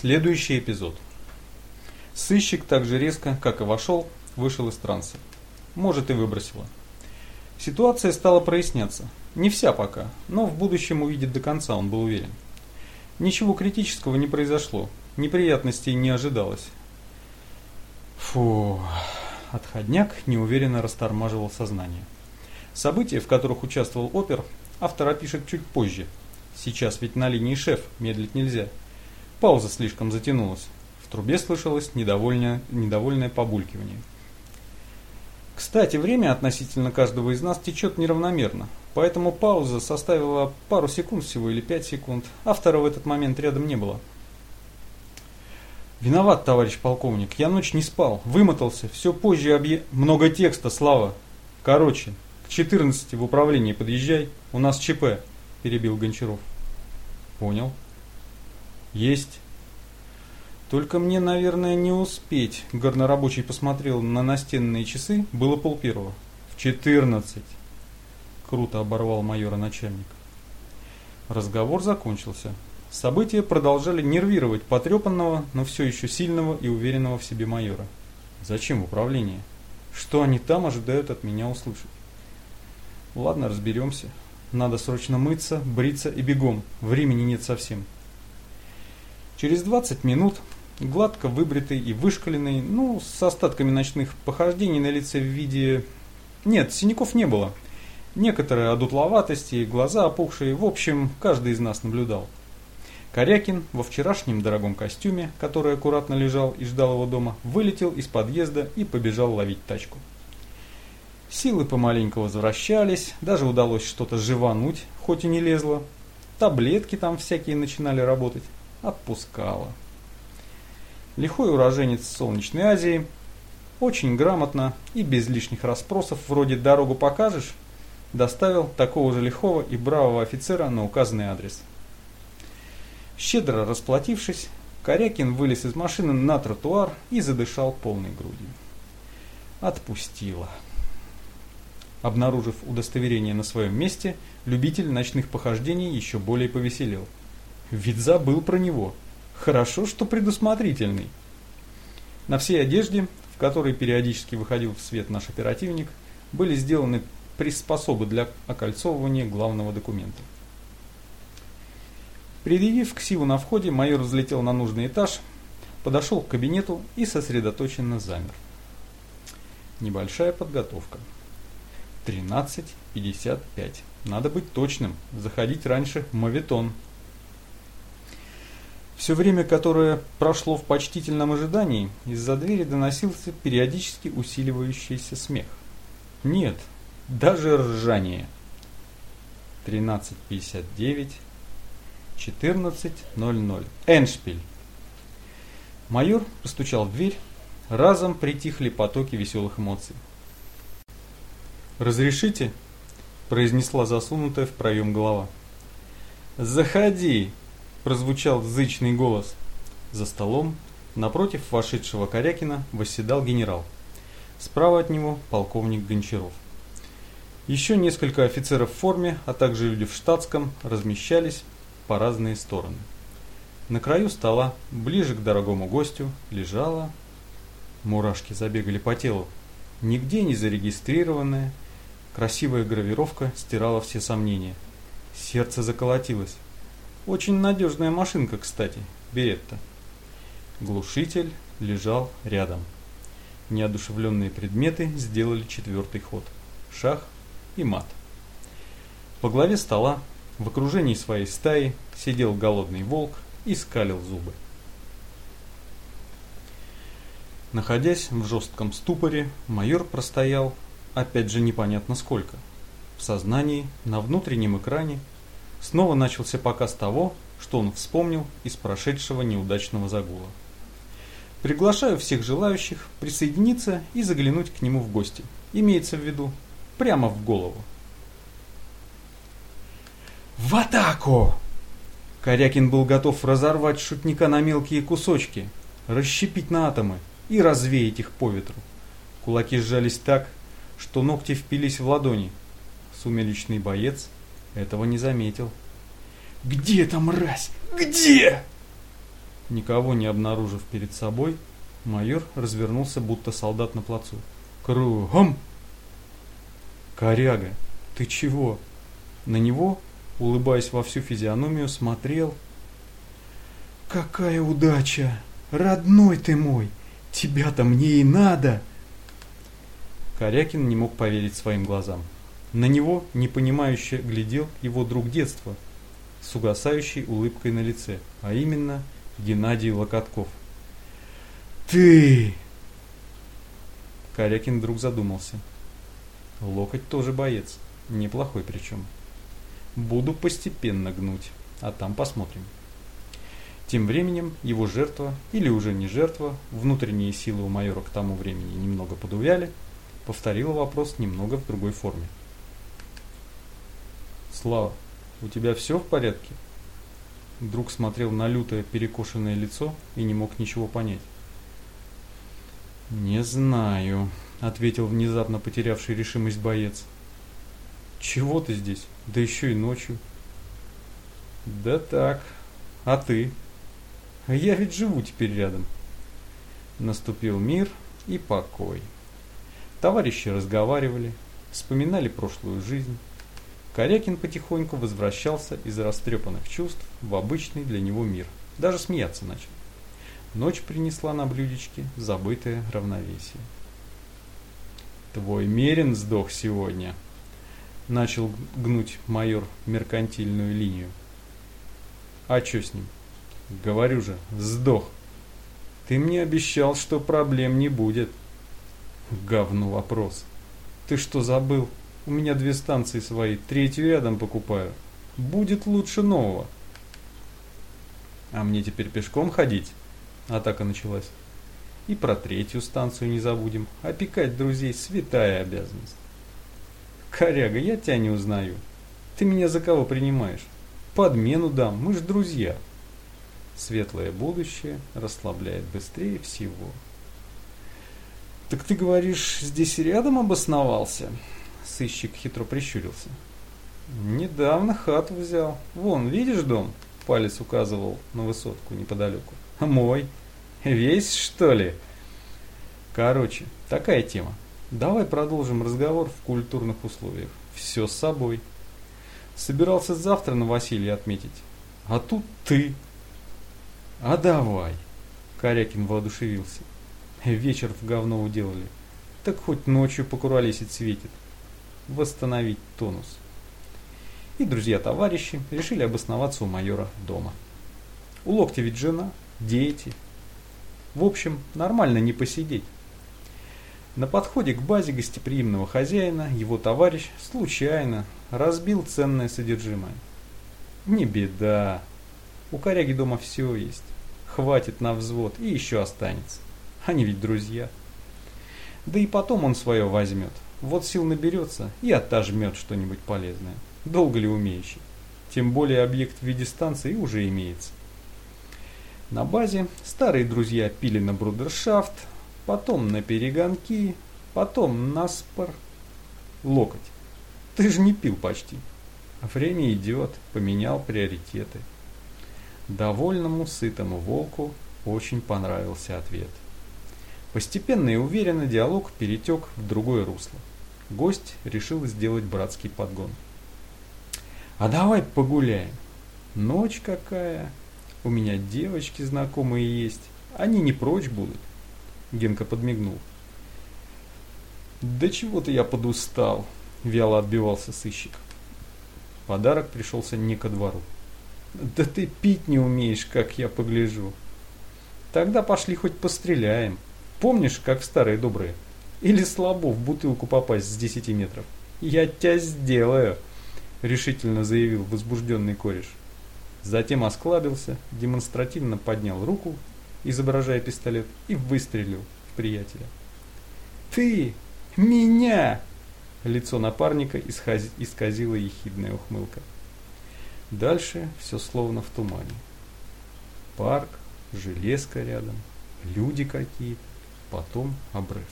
Следующий эпизод. Сыщик так же резко, как и вошел, вышел из транса. Может и выбросило. Ситуация стала проясняться. Не вся пока, но в будущем увидит до конца, он был уверен. Ничего критического не произошло, неприятностей не ожидалось. Фу, отходняк неуверенно растормаживал сознание. События, в которых участвовал опер, автор опишет чуть позже. Сейчас ведь на линии шеф, медлить нельзя. Пауза слишком затянулась. В трубе слышалось недовольное, недовольное побулькивание. Кстати, время относительно каждого из нас течет неравномерно, поэтому пауза составила пару секунд всего или пять секунд. Автора в этот момент рядом не было. Виноват, товарищ полковник, я ночь не спал, вымотался, все позже объе... Много текста, Слава. Короче, к 14 в управление подъезжай, у нас ЧП, перебил Гончаров. Понял. Есть. Только мне, наверное, не успеть. Горнорабочий посмотрел на настенные часы, было полпервого. В 14. Круто оборвал майора начальник. Разговор закончился. События продолжали нервировать потрепанного, но все еще сильного и уверенного в себе майора. Зачем управление? Что они там ожидают от меня услышать? Ладно, разберемся. Надо срочно мыться, бриться и бегом. Времени нет совсем. Через 20 минут, гладко выбритый и вышкаленный, ну, с остатками ночных похождений на лице в виде... Нет, синяков не было. Некоторые одутловатости, глаза опухшие, в общем, каждый из нас наблюдал. Корякин во вчерашнем дорогом костюме, который аккуратно лежал и ждал его дома, вылетел из подъезда и побежал ловить тачку. Силы помаленьку возвращались, даже удалось что-то живануть, хоть и не лезло. Таблетки там всякие начинали работать. Отпускало. Лихой уроженец Солнечной Азии, очень грамотно и без лишних расспросов, вроде «дорогу покажешь», доставил такого же лихого и бравого офицера на указанный адрес. Щедро расплатившись, Корякин вылез из машины на тротуар и задышал полной грудью. Отпустила. Обнаружив удостоверение на своем месте, любитель ночных похождений еще более повеселел. Ведь забыл про него. Хорошо, что предусмотрительный. На всей одежде, в которой периодически выходил в свет наш оперативник, были сделаны приспособы для окольцовывания главного документа. Предъявив ксиву на входе, майор взлетел на нужный этаж, подошел к кабинету и сосредоточенно замер. Небольшая подготовка. 13.55. Надо быть точным. Заходить раньше мавитон. Все время, которое прошло в почтительном ожидании, из-за двери доносился периодически усиливающийся смех. Нет, даже ржание. 13.59. 14.00. Эншпиль. Майор постучал в дверь. Разом притихли потоки веселых эмоций. «Разрешите?» – произнесла засунутая в проем голова. «Заходи!» – прозвучал зычный голос. За столом, напротив вошедшего Корякина, восседал генерал. Справа от него полковник Гончаров. Еще несколько офицеров в форме, а также люди в штатском, размещались по разные стороны. На краю стола, ближе к дорогому гостю, лежала... Мурашки забегали по телу. Нигде не зарегистрированная, красивая гравировка стирала все сомнения. Сердце заколотилось. Очень надежная машинка, кстати, Беретта. Глушитель лежал рядом. Неодушевленные предметы сделали четвертый ход. Шах и мат. По главе стола в окружении своей стаи сидел голодный волк и скалил зубы. Находясь в жестком ступоре, майор простоял, опять же непонятно сколько. В сознании, на внутреннем экране, снова начался показ того, что он вспомнил из прошедшего неудачного загула. Приглашаю всех желающих присоединиться и заглянуть к нему в гости. Имеется в виду прямо в голову. «В атаку!» Корякин был готов разорвать шутника на мелкие кусочки, расщепить на атомы и развеять их по ветру. Кулаки сжались так, что ногти впились в ладони. Сумеречный боец этого не заметил. «Где эта мразь? Где?» Никого не обнаружив перед собой, майор развернулся, будто солдат на плацу. Кругом! Коряга, ты чего? На него, улыбаясь во всю физиономию, смотрел... Какая удача! Родной ты мой! Тебя-то мне и надо! Корякин не мог поверить своим глазам. На него, непонимающе, глядел его друг детства, с угасающей улыбкой на лице, а именно Геннадий Локотков. «Ты!» Корякин вдруг задумался. Локоть тоже боец, неплохой причем. Буду постепенно гнуть, а там посмотрим. Тем временем его жертва, или уже не жертва, внутренние силы у майора к тому времени немного подувяли, повторила вопрос немного в другой форме. «Слава, у тебя все в порядке?» Друг смотрел на лютое перекошенное лицо и не мог ничего понять. «Не знаю», — ответил внезапно потерявший решимость боец. «Чего ты здесь? Да еще и ночью». «Да так. А ты?» Я ведь живу теперь рядом. Наступил мир и покой. Товарищи разговаривали, вспоминали прошлую жизнь. Корякин потихоньку возвращался из растрепанных чувств в обычный для него мир. Даже смеяться начал. Ночь принесла на блюдечке забытое равновесие. «Твой Мерин сдох сегодня», — начал гнуть майор меркантильную линию. «А что с ним?» Говорю же, сдох. Ты мне обещал, что проблем не будет. Говно вопрос. Ты что забыл? У меня две станции свои, третью рядом покупаю. Будет лучше нового. А мне теперь пешком ходить? Атака началась. И про третью станцию не забудем. Опекать друзей – святая обязанность. Коряга, я тебя не узнаю. Ты меня за кого принимаешь? Подмену дам, мы ж друзья. Светлое будущее расслабляет быстрее всего. «Так ты говоришь, здесь рядом обосновался?» Сыщик хитро прищурился. «Недавно хату взял. Вон, видишь дом?» Палец указывал на высотку неподалеку. «Мой. Весь, что ли?» Короче, такая тема. Давай продолжим разговор в культурных условиях. Все с собой. Собирался завтра на Василия отметить. А тут ты. А давай. Корякин воодушевился. Вечер в говно уделали. Так хоть ночью покуролесить светит. Восстановить тонус. И друзья-товарищи решили обосноваться у майора дома. У локтя ведь жена, дети. В общем, нормально не посидеть. На подходе к базе гостеприимного хозяина его товарищ случайно разбил ценное содержимое. Не беда, у коряги дома все есть. Хватит на взвод и еще останется. Они ведь друзья. Да и потом он свое возьмет. Вот сил наберется и отожмет что-нибудь полезное. Долго ли умеющий. Тем более объект в виде станции уже имеется. На базе старые друзья пили на брудершафт, потом на перегонки, потом на спор. Локоть. Ты же не пил почти. Время идет, поменял приоритеты. Довольному, сытому волку очень понравился ответ. Постепенно и уверенно диалог перетек в другое русло. Гость решил сделать братский подгон. «А давай погуляем. Ночь какая. У меня девочки знакомые есть. Они не прочь будут». Генка подмигнул. «Да чего-то я подустал», — вяло отбивался сыщик. Подарок пришелся не ко двору. Да ты пить не умеешь, как я погляжу. Тогда пошли хоть постреляем. Помнишь, как в старые добрые? Или слабо в бутылку попасть с 10 метров? Я тебя сделаю, решительно заявил возбужденный кореш. Затем осклабился, демонстративно поднял руку, изображая пистолет, и выстрелил в приятеля. «Ты! Меня!» Лицо напарника исказило ехидная ухмылка. Дальше все словно в тумане. Парк, железка рядом, люди какие-то, потом обрыв.